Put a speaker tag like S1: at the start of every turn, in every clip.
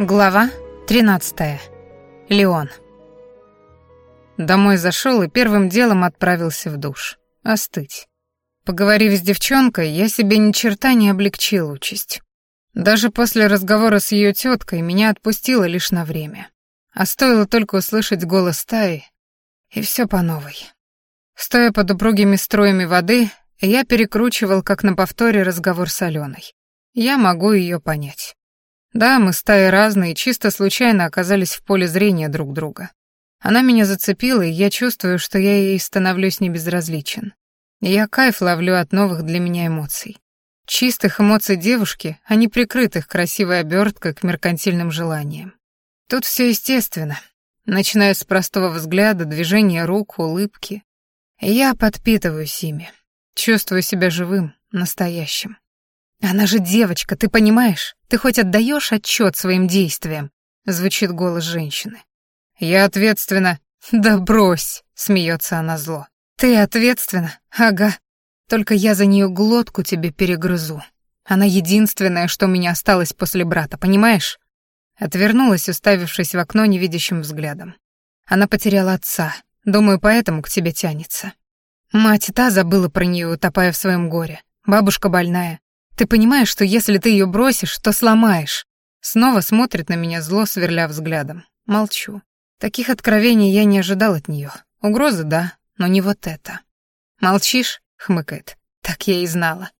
S1: Глава 13. Леон. Домой зашел и первым делом отправился в душ. Остыть. Поговорив с девчонкой, я себе ни черта не облегчил участь. Даже после разговора с ее теткой меня отпустило лишь на время. А стоило только услышать голос Таи, и все по новой. Стоя под упругими струями воды, я перекручивал, как на повторе, разговор с Аленой. Я могу ее понять. Да, мы стаи разные, чисто случайно оказались в поле зрения друг друга. Она меня зацепила, и я чувствую, что я ей становлюсь небезразличен. Я кайф ловлю от новых для меня эмоций. Чистых эмоций девушки, а не прикрытых красивой оберткой к меркантильным желаниям. Тут все естественно, начиная с простого взгляда, движения рук, улыбки. Я подпитываюсь ими, чувствую себя живым, настоящим. «Она же девочка, ты понимаешь? Ты хоть отдаешь отчет своим действиям?» — звучит голос женщины. «Я ответственна». «Да брось!» — смеется она зло. «Ты ответственна? Ага. Только я за нее глотку тебе перегрызу. Она единственное, что у меня осталось после брата, понимаешь?» Отвернулась, уставившись в окно невидящим взглядом. Она потеряла отца. Думаю, поэтому к тебе тянется. Мать та забыла про нее, утопая в своем горе. Бабушка больная. Ты понимаешь, что если ты ее бросишь, то сломаешь?» Снова смотрит на меня зло, сверля взглядом. Молчу. Таких откровений я не ожидал от нее. Угрозы, да, но не вот это. «Молчишь?» — хмыкает. «Так я и знала».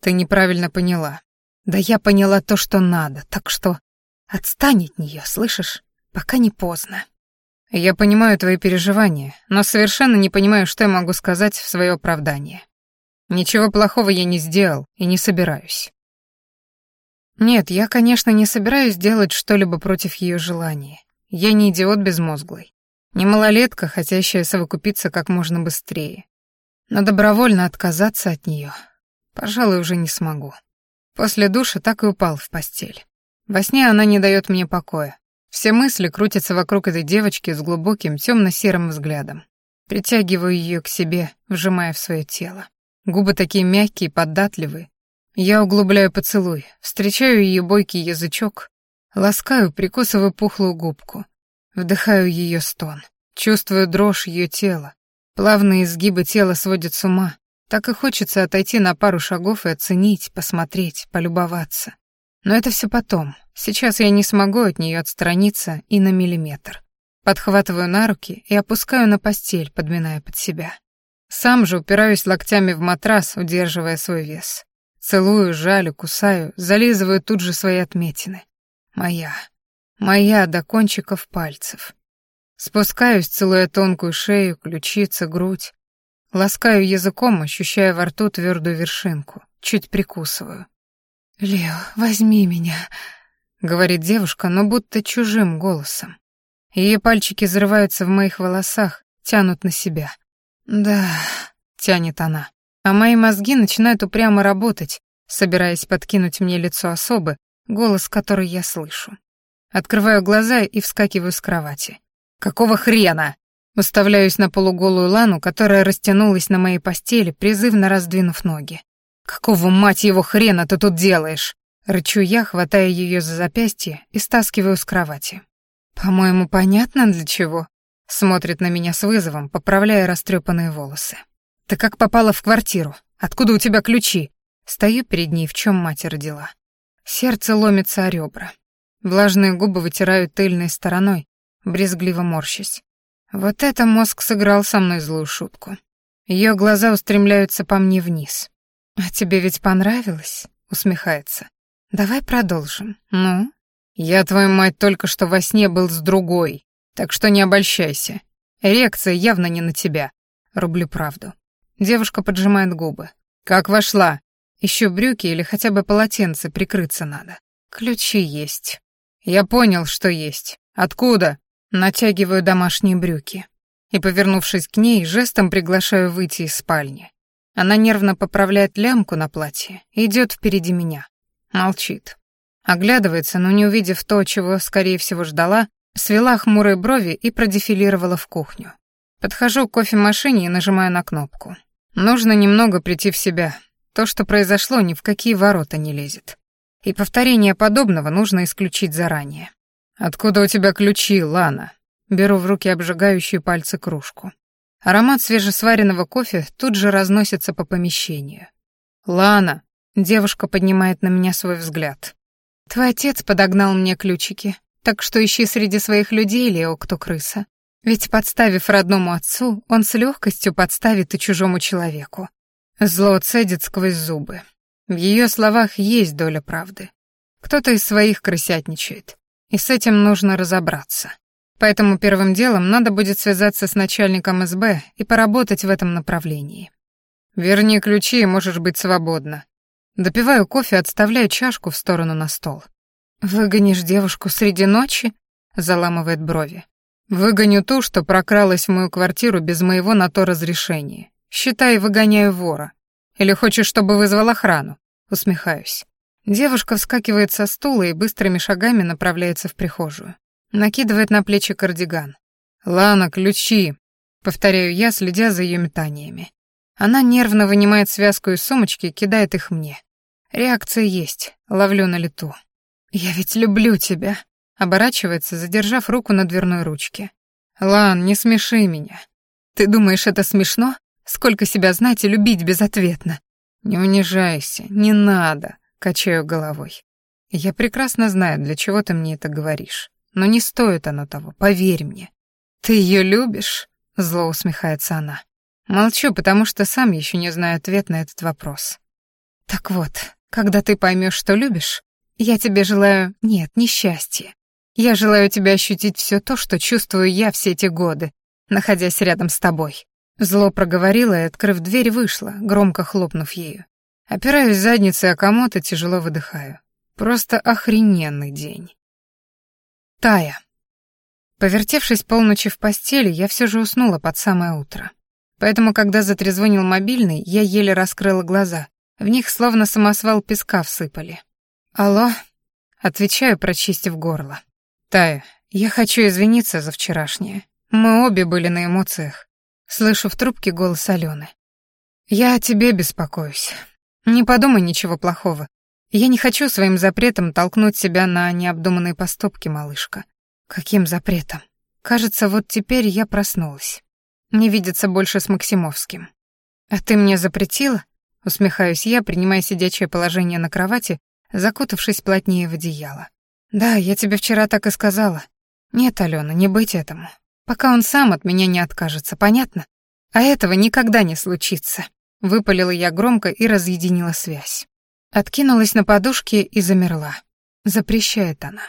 S1: «Ты неправильно поняла». «Да я поняла то, что надо, так что...» «Отстань от нее, слышишь? Пока не поздно». «Я понимаю твои переживания, но совершенно не понимаю, что я могу сказать в свое оправдание. Ничего плохого я не сделал и не собираюсь. Нет, я, конечно, не собираюсь делать что-либо против ее желания. Я не идиот безмозглый. Не малолетка, хотящая совокупиться как можно быстрее. Но добровольно отказаться от нее, пожалуй, уже не смогу. После душа так и упал в постель. Во сне она не дает мне покоя. Все мысли крутятся вокруг этой девочки с глубоким темно-серым взглядом. Притягиваю ее к себе, вжимая в свое тело. Губы такие мягкие, податливые. Я углубляю поцелуй, встречаю ее бойкий язычок, ласкаю, прикусываю пухлую губку, вдыхаю ее стон, чувствую дрожь ее тела. Плавные изгибы тела сводят с ума. Так и хочется отойти на пару шагов и оценить, посмотреть, полюбоваться. Но это все потом. Сейчас я не смогу от нее отстраниться и на миллиметр. Подхватываю на руки и опускаю на постель, подминая под себя. Сам же упираюсь локтями в матрас, удерживая свой вес. Целую, жалю, кусаю, зализываю тут же свои отметины. Моя. Моя до кончиков пальцев. Спускаюсь, целуя тонкую шею, ключицы, грудь. Ласкаю языком, ощущая во рту твердую вершинку. Чуть прикусываю. «Лео, возьми меня», — говорит девушка, но будто чужим голосом. Ее пальчики взрываются в моих волосах, тянут на себя. «Да», — тянет она. А мои мозги начинают упрямо работать, собираясь подкинуть мне лицо особы, голос который я слышу. Открываю глаза и вскакиваю с кровати. «Какого хрена?» Уставляюсь на полуголую Лану, которая растянулась на моей постели, призывно раздвинув ноги. «Какого, мать его, хрена ты тут делаешь?» Рычу я, хватая ее за запястье и стаскиваю с кровати. «По-моему, понятно, для чего?» Смотрит на меня с вызовом, поправляя растрепанные волосы. «Ты как попала в квартиру? Откуда у тебя ключи?» Стою перед ней, в чем мать родила. Сердце ломится о ребра. Влажные губы вытирают тыльной стороной, брезгливо морщась. Вот это мозг сыграл со мной злую шутку. Ее глаза устремляются по мне вниз. «А тебе ведь понравилось?» — усмехается. «Давай продолжим. Ну?» «Я, твою мать, только что во сне был с другой», так что не обольщайся. Эрекция явно не на тебя. Рублю правду. Девушка поджимает губы. Как вошла? Еще брюки или хотя бы полотенце прикрыться надо. Ключи есть. Я понял, что есть. Откуда? Натягиваю домашние брюки. И, повернувшись к ней, жестом приглашаю выйти из спальни. Она нервно поправляет лямку на платье и идет впереди меня. Молчит. Оглядывается, но не увидев то, чего, скорее всего, ждала, Свела хмурые брови и продефилировала в кухню. Подхожу к кофемашине и нажимаю на кнопку. Нужно немного прийти в себя. То, что произошло, ни в какие ворота не лезет. И повторение подобного нужно исключить заранее. «Откуда у тебя ключи, Лана?» Беру в руки обжигающие пальцы кружку. Аромат свежесваренного кофе тут же разносится по помещению. «Лана!» — девушка поднимает на меня свой взгляд. «Твой отец подогнал мне ключики, так что ищи среди своих людей, Лео, кто крыса. Ведь, подставив родному отцу, он с легкостью подставит и чужому человеку». Зло цедит сквозь зубы. В ее словах есть доля правды. Кто-то из своих крысятничает, и с этим нужно разобраться. Поэтому первым делом надо будет связаться с начальником СБ и поработать в этом направлении. Верни ключи, и можешь быть свободна. Допиваю кофе, отставляю чашку в сторону на стол. «Выгонишь девушку среди ночи?» — заламывает брови. «Выгоню ту, что прокралась в мою квартиру без моего на то разрешения. Считай, выгоняю вора. Или хочешь, чтобы вызвал охрану?» Усмехаюсь. Девушка вскакивает со стула и быстрыми шагами направляется в прихожую. Накидывает на плечи кардиган. «Лана, ключи!» Повторяю я, следя за ее метаниями. Она нервно вынимает связку из сумочки и кидает их мне. Реакция есть, ловлю на лету. «Я ведь люблю тебя», — оборачивается, задержав руку на дверной ручке. «Лан, не смеши меня. Ты думаешь, это смешно? Сколько себя знать и любить безответно?» «Не унижайся, не надо», — качаю головой. «Я прекрасно знаю, для чего ты мне это говоришь. Но не стоит оно того, поверь мне. Ты ее любишь? Зло усмехается она. Молчу, потому что сам еще не знаю ответ на этот вопрос. Так вот, когда ты поймешь, что любишь, я тебе желаю... Нет, не счастья. Я желаю тебе ощутить все то, что чувствую я все эти годы, находясь рядом с тобой. Зло проговорила и, открыв дверь, вышла, громко хлопнув ею. Опираюсь задницей о комод и тяжело выдыхаю. Просто охрененный день. Тая. Повертевшись полночи в постели, я все же уснула под самое утро. Поэтому, когда затрезвонил мобильный, я еле раскрыла глаза. В них словно самосвал песка всыпали. «Алло?» — отвечаю, прочистив горло. «Тая, я хочу извиниться за вчерашнее. Мы обе были на эмоциях». Слышу в трубке голос Алены. «Я о тебе беспокоюсь. Не подумай ничего плохого. Я не хочу своим запретом толкнуть себя на необдуманные поступки, малышка. Каким запретом? Кажется, вот теперь я проснулась. Не видеться больше с Максимовским. А ты мне запретила? Усмехаюсь я, принимая сидячее положение на кровати, закутавшись плотнее в одеяло. Да, я тебе вчера так и сказала. Нет, Алена, не быть этому. Пока он сам от меня не откажется, понятно? А этого никогда не случится. Выпалила я громко и разъединила связь. Откинулась на подушке и замерла. Запрещает она.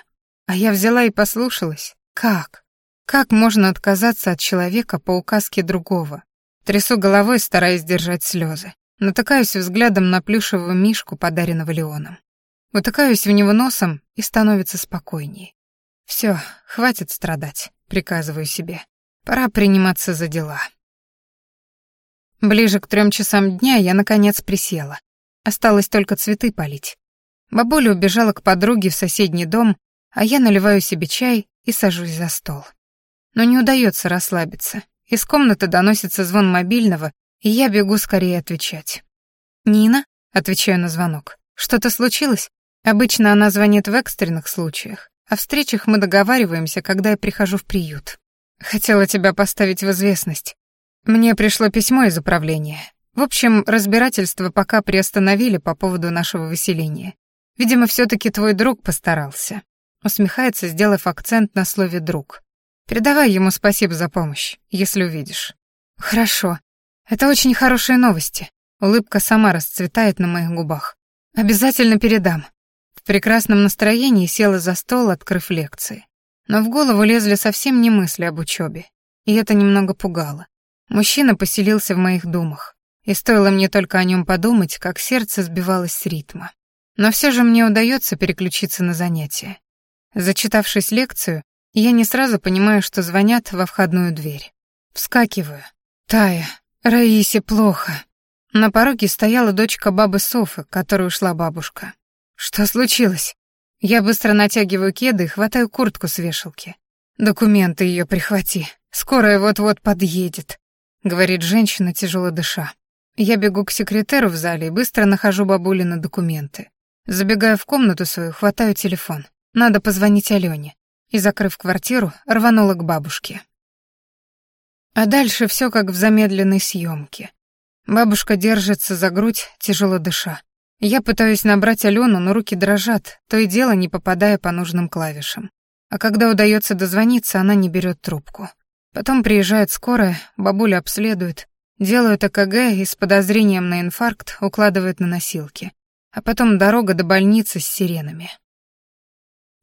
S1: А я взяла и послушалась. Как? Как можно отказаться от человека по указке другого? Трясу головой, стараясь держать слезы. Натыкаюсь взглядом на плюшевого мишку, подаренного Леоном. Утыкаюсь в него носом и становится спокойнее. Все, хватит страдать, приказываю себе. Пора приниматься за дела. Ближе к трем часам дня я, наконец, присела. Осталось только цветы полить. Бабуля убежала к подруге в соседний дом, а я наливаю себе чай и сажусь за стол. Но не удается расслабиться. Из комнаты доносится звон мобильного, и я бегу скорее отвечать. «Нина?» — отвечаю на звонок. «Что-то случилось?» Обычно она звонит в экстренных случаях. О встречах мы договариваемся, когда я прихожу в приют. Хотела тебя поставить в известность. Мне пришло письмо из управления. В общем, разбирательство пока приостановили по поводу нашего выселения. Видимо, все таки твой друг постарался. Усмехается, сделав акцент на слове «друг». Передавай ему спасибо за помощь, если увидишь. Хорошо. Это очень хорошие новости. Улыбка сама расцветает на моих губах. Обязательно передам. В прекрасном настроении села за стол, открыв лекции. Но в голову лезли совсем не мысли об учебе, и это немного пугало. Мужчина поселился в моих думах и стоило мне только о нем подумать, как сердце сбивалось с ритма. Но все же мне удается переключиться на занятия. Зачитавшись лекцию, я не сразу понимаю, что звонят во входную дверь. Вскакиваю. «Тая, Раисе плохо». На пороге стояла дочка бабы Софы, которой ушла бабушка. «Что случилось?» Я быстро натягиваю кеды и хватаю куртку с вешалки. «Документы ее прихвати. Скорая вот-вот подъедет», — говорит женщина, тяжело дыша. Я бегу к секретеру в зале и быстро нахожу бабулины документы. Забегаю в комнату свою, хватаю телефон. Надо позвонить Алёне. и, закрыв квартиру, рванула к бабушке. А дальше все как в замедленной съемке. Бабушка держится за грудь, тяжело дыша. Я пытаюсь набрать Алену, но руки дрожат, то и дело не попадая по нужным клавишам. А когда удается дозвониться, она не берет трубку. Потом приезжает скорая, бабуля обследует, делают ЭКГ и с подозрением на инфаркт укладывают на носилки. А потом дорога до больницы с сиренами.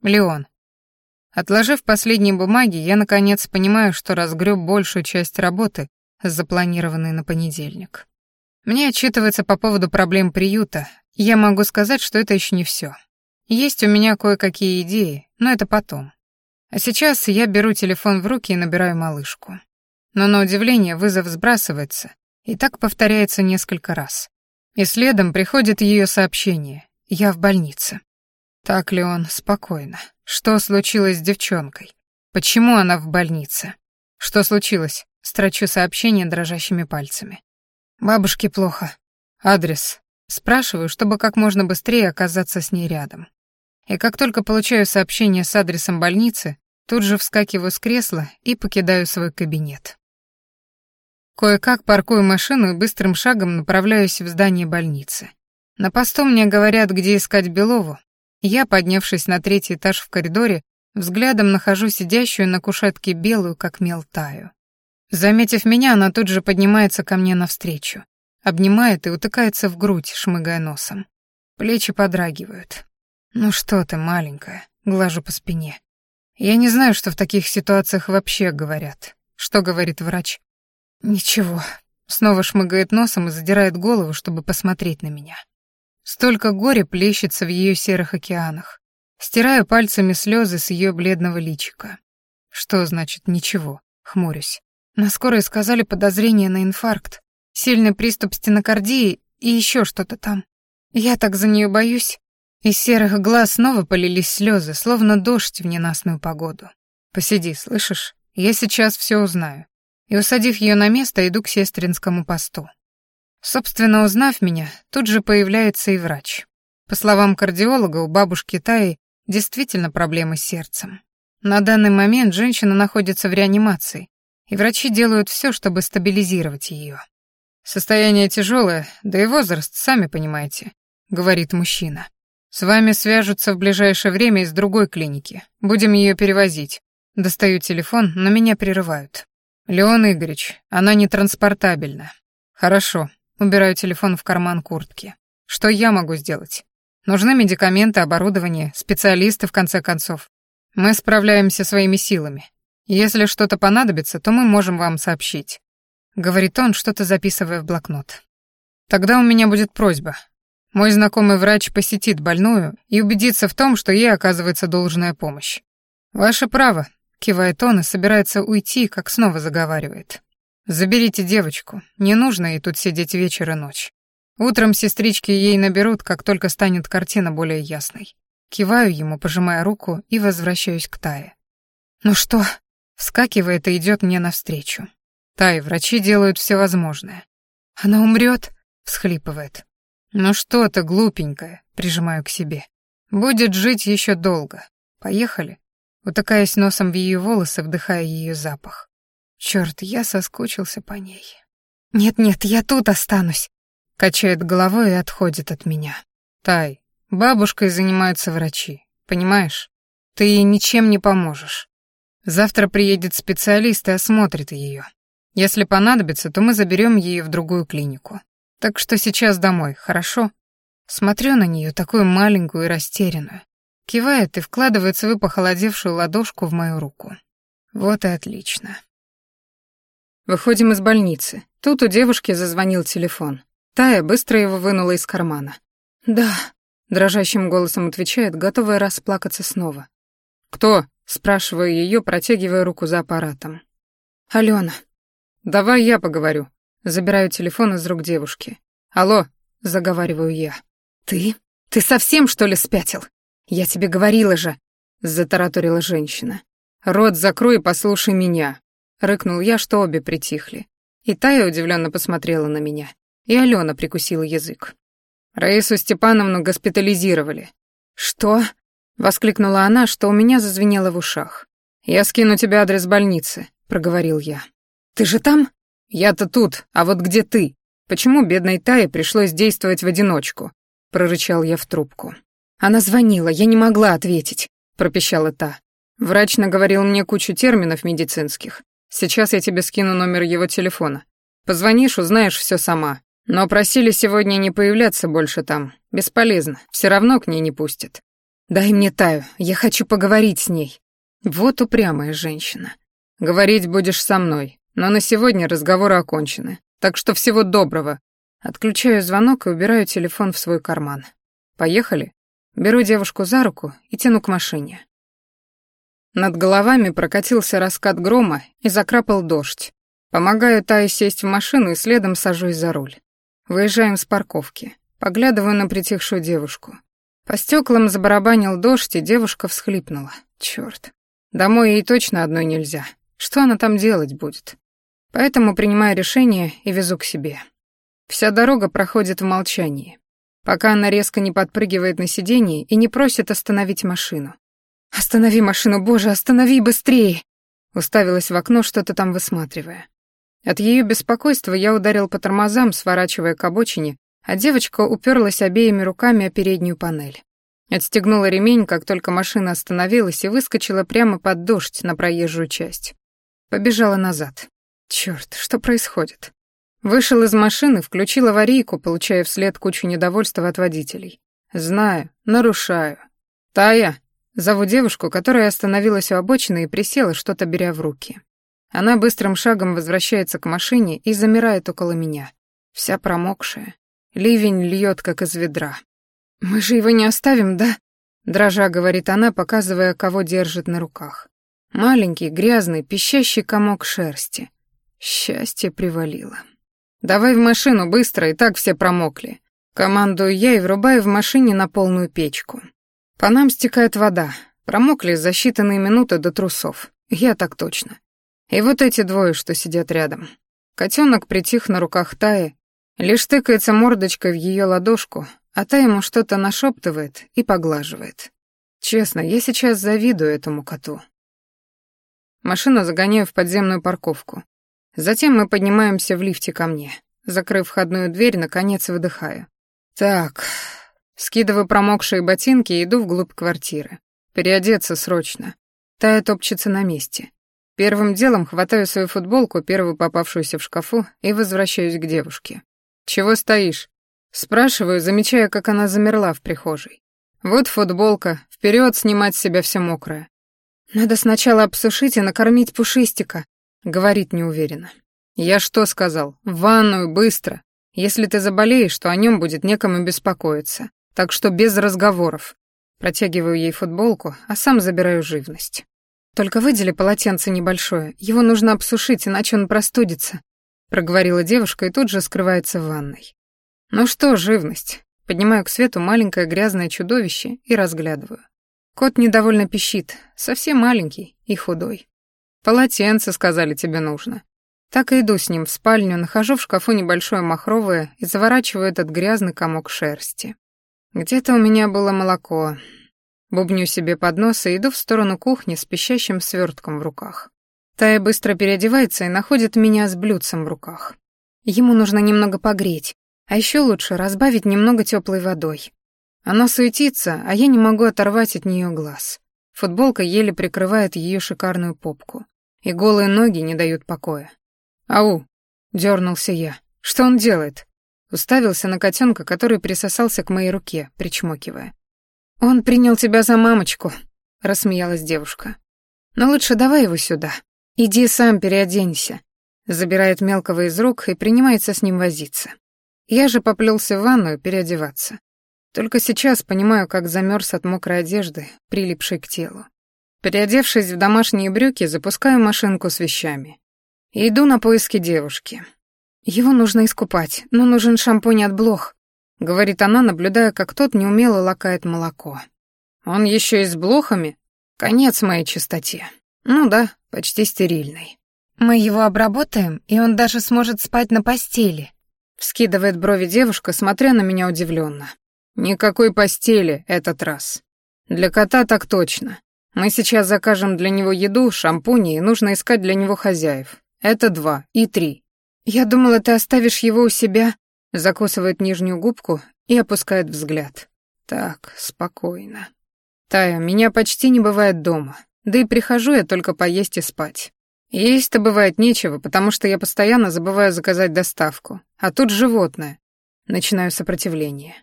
S1: Леон. Отложив последние бумаги, я наконец понимаю, что разгреб большую часть работы, запланированной на понедельник. Мне отчитывается по поводу проблем приюта. Я могу сказать, что это еще не все. Есть у меня кое-какие идеи, но это потом. А сейчас я беру телефон в руки и набираю малышку. Но на удивление вызов сбрасывается, и так повторяется несколько раз. И следом приходит ее сообщение «Я в больнице». Так ли он спокойно? Что случилось с девчонкой? Почему она в больнице? Что случилось? Строчу сообщение дрожащими пальцами. Бабушке плохо. Адрес. Спрашиваю, чтобы как можно быстрее оказаться с ней рядом. И как только получаю сообщение с адресом больницы, тут же вскакиваю с кресла и покидаю свой кабинет. Кое-как паркую машину и быстрым шагом направляюсь в здание больницы. На посту мне говорят, где искать Белову, я, поднявшись на третий этаж в коридоре, взглядом нахожу сидящую на кушетке белую, как мел Таю. Заметив меня, она тут же поднимается ко мне навстречу, обнимает и утыкается в грудь, шмыгая носом. Плечи подрагивают. «Ну что ты, маленькая?» — глажу по спине. Я не знаю, что в таких ситуациях вообще говорят. Что говорит врач? «Ничего». Снова шмыгает носом и задирает голову, чтобы посмотреть на меня. Столько горя плещется в ее серых океанах. Стираю пальцами слезы с ее бледного личика. Что значит «ничего»? Хмурюсь. На скорой сказали подозрение на инфаркт, сильный приступ стенокардии и еще что-то там. Я так за нее боюсь. Из серых глаз снова полились слезы, словно дождь в ненастную погоду. Посиди, слышишь? Я сейчас все узнаю. И, усадив ее на место, иду к сестринскому посту. Собственно, узнав меня, тут же появляется и врач. По словам кардиолога, у бабушки Таи действительно проблемы с сердцем. На данный момент женщина находится в реанимации, и врачи делают все, чтобы стабилизировать ее. «Состояние тяжелое, да и возраст, сами понимаете», — говорит мужчина. «С вами свяжутся в ближайшее время из другой клиники. Будем ее перевозить». Достаю телефон, но меня прерывают. «Леон Игоревич, она не транспортабельна». «Хорошо, Убираю телефон в карман куртки. Что я могу сделать? Нужны медикаменты, оборудование, специалисты, в конце концов. Мы справляемся своими силами. Если что-то понадобится, то мы можем вам сообщить. Говорит он, что-то записывая в блокнот. Тогда у меня будет просьба. Мой знакомый врач посетит больную и убедится в том, что ей оказывается должная помощь. Ваше право, кивает он и собирается уйти, как снова заговаривает. Заберите девочку, не нужно ей тут сидеть вечер и ночь. Утром сестрички ей наберут, как только станет картина более ясной. Киваю ему, пожимая руку, и возвращаюсь к Тае. «Ну что?» — вскакивает и идет мне навстречу. «Тай, врачи делают все возможное». «Она умрет?» — всхлипывает. «Ну что ты, глупенькая», — прижимаю к себе. «Будет жить еще долго. Поехали?» Утыкаясь носом в ее волосы, вдыхая ее запах. Черт, я соскучился по ней. «Нет-нет, я тут останусь», — качает головой и отходит от меня. «Тай, бабушкой занимаются врачи, понимаешь? Ты ей ничем не поможешь. Завтра приедет специалист и осмотрит ее. Если понадобится, то мы заберем ее в другую клинику. Так что сейчас домой, хорошо?» Смотрю на нее, такую маленькую и растерянную. Кивает и вкладывает свою похолодевшую ладошку в мою руку. Вот и отлично. Выходим из больницы. Тут у девушки зазвонил телефон. Тая быстро его вынула из кармана. «Да», — дрожащим голосом отвечает, готовая расплакаться снова. «Кто?» — спрашиваю ее, протягивая руку за аппаратом. «Алена». «Давай я поговорю». Забираю телефон из рук девушки. «Алло», — заговариваю я. «Ты? Ты совсем, что ли, спятил? Я тебе говорила же», — затараторила женщина. «Рот закрой и послушай меня. Рыкнул я, что обе притихли. И Тая удивленно посмотрела на меня. И Алена прикусила язык. Раису Степановну госпитализировали. «Что?» — Воскликнула она, что у меня зазвенело в ушах. «Я скину тебе адрес больницы», — проговорил я. «Ты же там?» «Я-то тут, а вот где ты? Почему бедной Тае пришлось действовать в одиночку?» — прорычал я в трубку. «Она звонила, я не могла ответить», — пропищала та. «Врач наговорил мне кучу терминов медицинских. Сейчас я тебе скину номер его телефона. Позвонишь, узнаешь все сама. Но просили сегодня не появляться больше там. Бесполезно, все равно к ней не пустят. Дай мне Таю, я хочу поговорить с ней. Вот упрямая женщина. Говорить будешь со мной, но на сегодня разговоры окончены. Так что всего доброго. Отключаю звонок и убираю телефон в свой карман. Поехали. Беру девушку за руку и тяну к машине. Над головами прокатился раскат грома и закрапал дождь. Помогаю Тае сесть в машину и следом сажусь за руль. Выезжаем с парковки. Поглядываю на притихшую девушку. По стеклам забарабанил дождь, и девушка всхлипнула. Черт. Домой ей точно одной нельзя. Что она там делать будет? Поэтому принимаю решение и везу к себе. Вся дорога проходит в молчании, пока она резко не подпрыгивает на сиденье и не просит остановить машину. «Останови машину, боже, останови быстрее!» Уставилась в окно, что-то там высматривая. От ее беспокойства я ударил по тормозам, сворачивая к обочине, а девочка уперлась обеими руками о переднюю панель. Отстегнула ремень, как только машина остановилась, и выскочила прямо под дождь на проезжую часть. Побежала назад. Черт, что происходит? Вышел из машины, включил аварийку, получая вслед кучу недовольства от водителей. Знаю, нарушаю. Тая, Зову девушку, которая остановилась у обочины и присела, что-то беря в руки. Она быстрым шагом возвращается к машине и замирает около меня, вся промокшая. Ливень льет, как из ведра. «Мы же его не оставим, да?» Дрожа говорит она, показывая, кого держит на руках. Маленький, грязный, пищащий комок шерсти. Счастье привалило. «Давай в машину, быстро, и так все промокли». Командую я и врубаю в машине на полную печку. По нам стекает вода. Промокли за считанные минуты до трусов. Я так точно. И вот эти двое, что сидят рядом. Котенок притих на руках Таи, лишь тыкается мордочкой в ее ладошку, а та ему что-то нашептывает и поглаживает. Честно, я сейчас завидую этому коту. Машину загоняю в подземную парковку. Затем мы поднимаемся в лифте ко мне. Закрыв входную дверь, наконец выдыхаю. Так, Скидываю промокшие ботинки и иду вглубь квартиры. Переодеться срочно. Тая топчется на месте. Первым делом хватаю свою футболку, первую попавшуюся в шкафу, и возвращаюсь к девушке. «Чего стоишь?» Спрашиваю, замечая, как она замерла в прихожей. «Вот футболка, вперед снимать с себя все мокрое». «Надо сначала обсушить и накормить пушистика», — говорит неуверенно. «Я что сказал? В ванную, быстро. Если ты заболеешь, то о нем будет некому беспокоиться. Так что без разговоров. Протягиваю ей футболку, а сам забираю живность. Только выдели полотенце небольшое, его нужно обсушить, иначе он простудится, проговорила девушка и тут же скрывается в ванной. Ну что, живность? Поднимаю к свету маленькое грязное чудовище и разглядываю. Кот недовольно пищит, совсем маленький и худой. Полотенце, сказали, тебе нужно. Так и иду с ним в спальню, нахожу в шкафу небольшое махровое и заворачиваю этот грязный комок шерсти. Где-то у меня было молоко. Бубню себе под нос и иду в сторону кухни с пищащим свертком в руках. Тая быстро переодевается и находит меня с блюдцем в руках. Ему нужно немного погреть, а еще лучше разбавить немного теплой водой. Она суетится, а я не могу оторвать от нее глаз. Футболка еле прикрывает ее шикарную попку, и голые ноги не дают покоя. «Ау!» — дернулся я. «Что он делает?» Уставился на котенка, который присосался к моей руке, причмокивая. «Он принял тебя за мамочку», — рассмеялась девушка. «Но лучше давай его сюда. Иди сам переоденься». Забирает мелкого из рук и принимается с ним возиться. Я же поплелся в ванную переодеваться. Только сейчас понимаю, как замерз от мокрой одежды, прилипшей к телу. Переодевшись в домашние брюки, запускаю машинку с вещами. И иду на поиски девушки. «Его нужно искупать, но нужен шампунь от блох», — говорит она, наблюдая, как тот неумело лакает молоко. «Он еще и с блохами? Конец моей чистоте. Ну да, почти стерильный».
S2: «Мы его обработаем, и он даже сможет спать на постели», — вскидывает брови девушка, смотря на меня удивленно.
S1: «Никакой постели этот раз». Для кота так точно. Мы сейчас закажем для него еду, шампуни, и нужно искать для него хозяев. Это два и три.
S2: Я думала, ты оставишь его у себя.
S1: Закусывает нижнюю губку и опускает взгляд. Так, спокойно. Тая, меня почти не бывает дома. Да и прихожу я только поесть и спать. Есть-то бывает нечего, потому что я постоянно забываю заказать доставку. А тут животное. Начинаю сопротивление.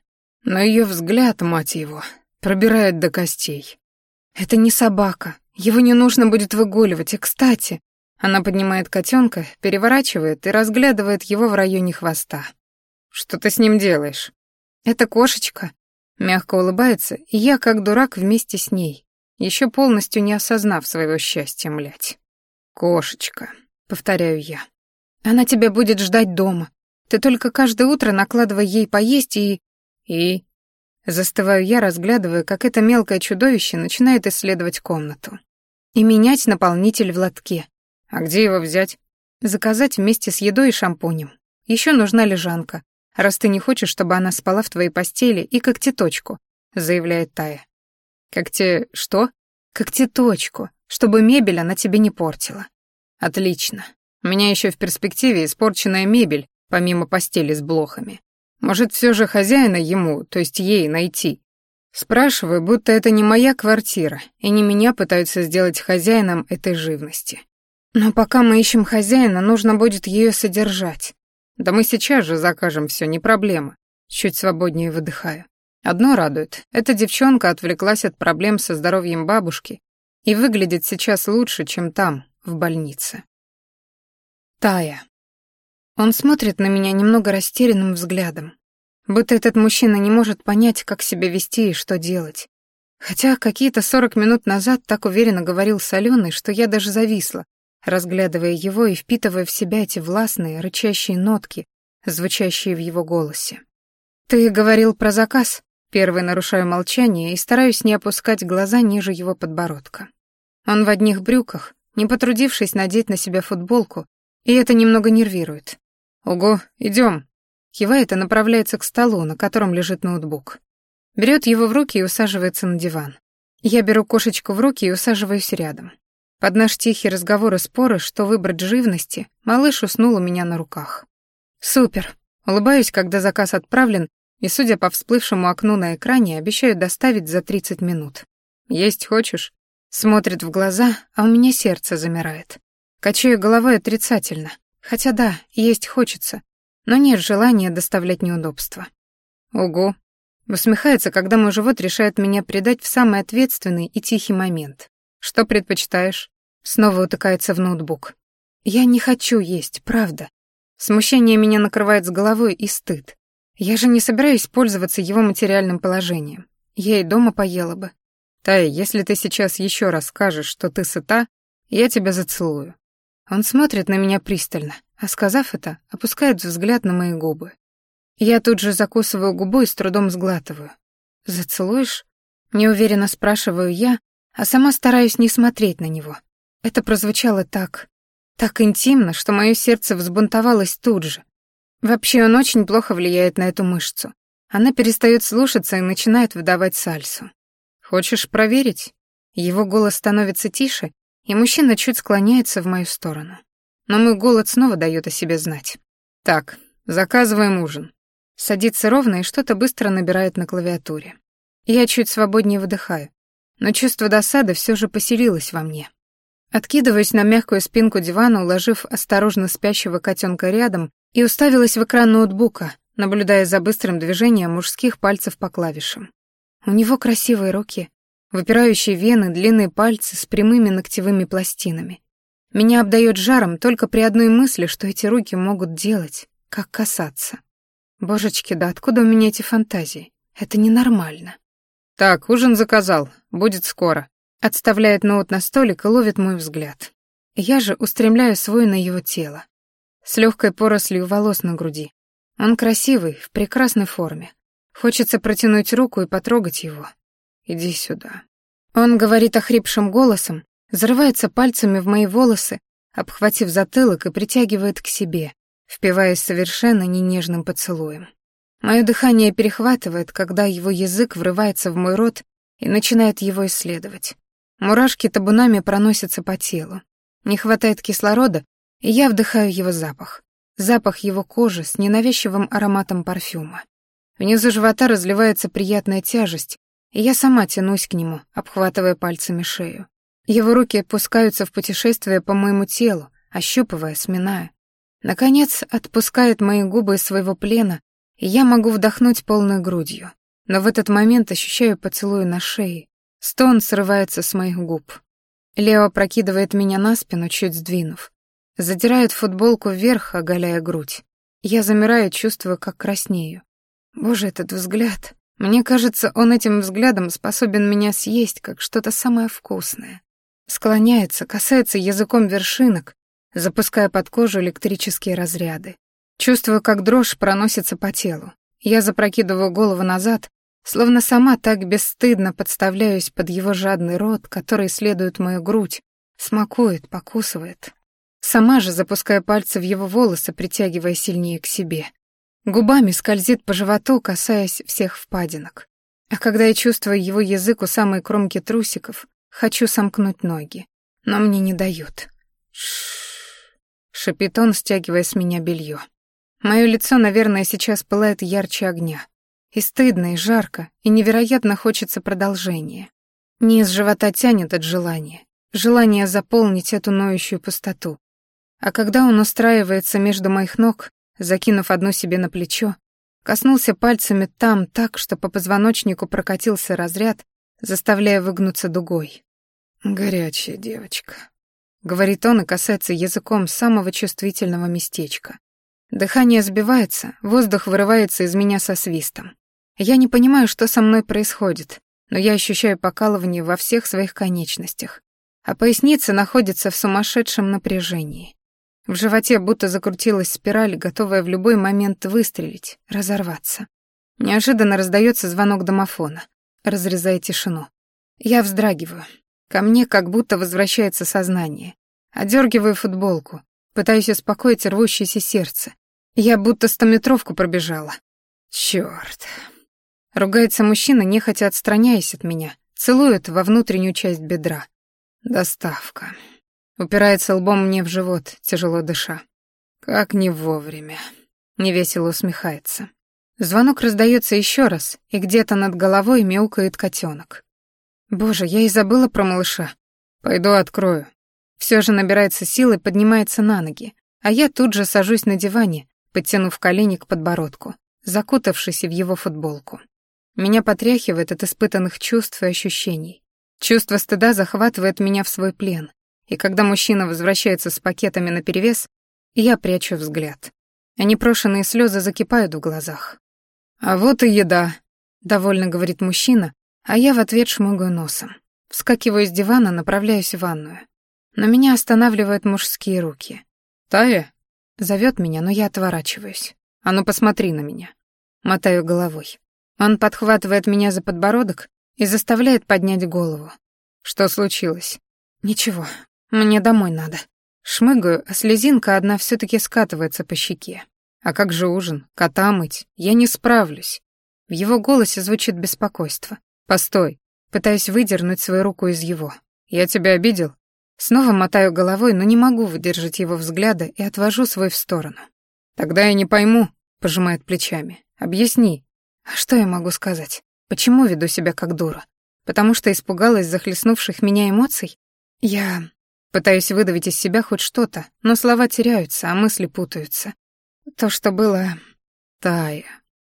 S1: Но ее взгляд, мать его, пробирает до костей.
S2: Это не собака. Его не нужно будет выгуливать. И, кстати, она поднимает котенка, переворачивает и разглядывает его в районе хвоста.
S1: Что ты с ним делаешь?
S2: Это кошечка. Мягко улыбается, и я, как дурак, вместе с ней, еще полностью не осознав своего счастья, млять.
S1: «Кошечка», — повторяю я.
S2: «Она тебя будет ждать дома. Ты только каждое утро накладывай ей поесть и...»
S1: «И...»
S2: Застываю я, разглядывая, как это мелкое чудовище начинает исследовать комнату. И менять наполнитель в лотке.
S1: А где его взять?
S2: Заказать вместе с едой и шампунем. Еще нужна лежанка, раз ты не хочешь, чтобы она спала в твоей постели и когтеточку, заявляет Тая.
S1: Когте... что?
S2: Когтеточку, чтобы мебель она тебе не портила.
S1: Отлично. У меня еще в перспективе испорченная мебель, помимо постели с блохами. Может, все же хозяина ему, то есть ей, найти? Спрашиваю, будто это не моя квартира, и не меня пытаются сделать хозяином этой живности.
S2: Но пока мы ищем хозяина, нужно будет ее содержать.
S1: Да мы сейчас же закажем все, не проблема. Чуть свободнее выдыхаю. Одно радует, эта девчонка отвлеклась от проблем со здоровьем бабушки и выглядит сейчас лучше, чем там, в больнице.
S2: Тая. Он смотрит на меня немного растерянным взглядом, будто этот мужчина не может понять, как себя вести и что делать. Хотя какие-то сорок минут назад так уверенно говорил с Аленой, что я даже зависла, разглядывая его и впитывая в себя эти властные, рычащие нотки, звучащие в его голосе. «Ты говорил про заказ?» Первый нарушаю молчание и стараюсь не опускать глаза ниже его подбородка. Он в одних брюках, не потрудившись надеть на себя футболку, и это немного нервирует.
S1: «Ого, идем!»
S2: Кивает и направляется к столу, на котором лежит ноутбук. Берет его в руки и усаживается на диван. Я беру кошечку в руки и усаживаюсь рядом. Под наш тихий разговор и споры, что выбрать живности, малыш уснул у меня на руках. Супер. Улыбаюсь, когда заказ отправлен, и, судя по всплывшему окну на экране, обещают доставить за 30 минут.
S1: «Есть хочешь?»
S2: Смотрит в глаза, а у меня сердце замирает. Качаю головой отрицательно. Хотя да, есть хочется, но нет желания доставлять неудобства.
S1: Ого.
S2: Усмехается, когда мой живот решает меня предать в самый ответственный и тихий момент. Что предпочитаешь? Снова утыкается в ноутбук. Я не хочу есть, правда. Смущение меня накрывает с головой и стыд. Я же не собираюсь пользоваться его материальным положением. Я и дома поела бы.
S1: Тай, если ты сейчас еще раз скажешь, что ты сыта, я тебя зацелую.
S2: Он смотрит на меня пристально, а сказав это, опускает взгляд на мои губы. Я тут же закусываю губу и с трудом сглатываю. «Зацелуешь?» Неуверенно спрашиваю я, а сама стараюсь не смотреть на него. Это прозвучало так... так интимно, что мое сердце взбунтовалось тут же. Вообще он очень плохо влияет на эту мышцу. Она перестает слушаться и начинает выдавать сальсу.
S1: «Хочешь проверить?»
S2: Его голос становится тише, и мужчина чуть склоняется в мою сторону. Но мой голод снова дает о себе знать.
S1: «Так, заказываем ужин».
S2: Садится ровно и что-то быстро набирает на клавиатуре. Я чуть свободнее выдыхаю но чувство досады все же поселилось во мне. Откидываюсь на мягкую спинку дивана, уложив осторожно спящего котенка рядом, и уставилась в экран ноутбука, наблюдая за быстрым движением мужских пальцев по клавишам. У него красивые руки, выпирающие вены, длинные пальцы с прямыми ногтевыми пластинами. Меня обдает жаром только при одной мысли, что эти руки могут делать, как касаться. Божечки, да откуда у меня эти фантазии? Это ненормально.
S1: «Так, ужин заказал. Будет скоро».
S2: Отставляет ноут на столик и ловит мой взгляд. Я же устремляю свой на его тело. С легкой порослью волос на груди. Он красивый, в прекрасной форме. Хочется протянуть руку и потрогать его. Иди сюда. Он говорит охрипшим голосом, зарывается пальцами в мои волосы, обхватив затылок и притягивает к себе, впиваясь совершенно ненежным поцелуем. Мое дыхание перехватывает, когда его язык врывается в мой рот и начинает его исследовать. Мурашки табунами проносятся по телу. Не хватает кислорода, я вдыхаю его запах. Запах его кожи с ненавязчивым ароматом парфюма. Внизу живота разливается приятная тяжесть, и я сама тянусь к нему, обхватывая пальцами шею. Его руки опускаются в путешествие по моему телу, ощупывая, сминая. Наконец, отпускает мои губы из своего плена, и я могу вдохнуть полной грудью. Но в этот момент ощущаю поцелуй на шее. Стон срывается с моих губ. Лео прокидывает меня на спину, чуть сдвинув. Задирает футболку вверх, оголяя грудь. Я замираю, чувствую, как краснею. Боже, этот взгляд. Мне кажется, он этим взглядом способен меня съесть, как что-то самое вкусное. Склоняется, касается языком вершинок, запуская под кожу электрические разряды. Чувствую, как дрожь проносится по телу. Я запрокидываю голову назад, словно сама так бесстыдно подставляюсь под его жадный рот, который исследует мою грудь, смакует, покусывает. Сама же запуская пальцы в его волосы, притягивая сильнее к себе. Губами скользит по животу, касаясь всех впадинок. А когда я чувствую его язык у самой кромки трусиков, хочу сомкнуть ноги. Но мне не дают. Шш. шепит он, стягивая с меня белье. Мое лицо, наверное, сейчас пылает ярче огня. И стыдно, и жарко, и невероятно хочется продолжения. Низ живота тянет от желания. Желание заполнить эту ноющую пустоту, а когда он устраивается между моих ног, закинув одну себе на плечо, коснулся пальцами там так, что по позвоночнику прокатился разряд, заставляя выгнуться дугой. «Горячая девочка», — говорит он и касается языком самого чувствительного местечка. Дыхание сбивается, воздух вырывается из меня со свистом. Я не понимаю, что со мной происходит, но я ощущаю покалывание во всех своих конечностях, а поясница находится в сумасшедшем напряжении. В животе будто закрутилась спираль, готовая в любой момент выстрелить, разорваться. Неожиданно раздается звонок домофона, разрезая тишину. Я вздрагиваю. Ко мне как будто возвращается сознание. Одергиваю футболку, пытаюсь успокоить рвущееся сердце. Я будто стометровку пробежала. Чёрт. Ругается мужчина, нехотя отстраняясь от меня, целует во внутреннюю часть бедра. Доставка. Упирается лбом мне в живот, тяжело дыша. Как не вовремя. Невесело усмехается. Звонок раздается еще раз, и где-то над головой мяукает котенок. Боже, я и забыла про малыша. Пойду открою. Все же набирается сил и поднимается на ноги, а я тут же сажусь на диване, подтянув колени к подбородку, закутавшись в его футболку. Меня потряхивает от испытанных чувств и ощущений. Чувство стыда захватывает меня в свой плен, и когда мужчина возвращается с пакетами наперевес, я прячу взгляд. А непрошенные слезы закипают в глазах. «А вот и еда», — довольно говорит мужчина, а я в ответ шмыгаю носом. Вскакиваю с дивана, направляюсь в ванную. Но меня останавливают мужские руки. «Тая?» — зовет меня, но я отворачиваюсь. «А ну посмотри на меня». Мотаю головой. Он подхватывает меня за подбородок и заставляет поднять голову. «Что случилось?» «Ничего, мне домой надо. Шмыгаю, а слезинка одна все таки скатывается по щеке. А как же ужин? Кота мыть? Я не справлюсь. В его голосе звучит беспокойство. Постой. Пытаюсь выдернуть свою руку из его. Я тебя обидел? Снова мотаю головой, но не могу выдержать его взгляда и отвожу свой в сторону. Тогда я не пойму, пожимает плечами. Объясни. А что я могу сказать? Почему веду себя как дура? Потому что испугалась захлестнувших меня эмоций? Я Пытаюсь выдавить из себя хоть что-то, но слова теряются, а мысли путаются. То, что было... Тая.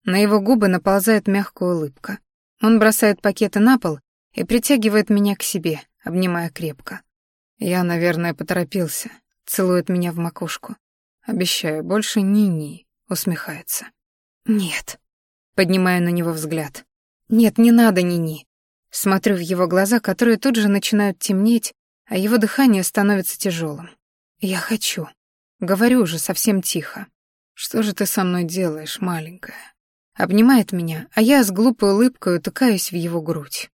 S2: На его губы наползает мягкая улыбка. Он бросает пакеты на пол и притягивает меня к себе, обнимая крепко. Я, наверное, поторопился. Целует меня в макушку. Обещаю, больше ни-ни, усмехается. Нет. Поднимаю на него взгляд. Нет, не надо ни-ни. Смотрю в его глаза, которые тут же начинают темнеть, а его дыхание становится тяжелым. «Я хочу». Говорю уже совсем тихо. «Что же ты со мной делаешь, маленькая?» Обнимает меня, а я с глупой улыбкой утыкаюсь в его грудь.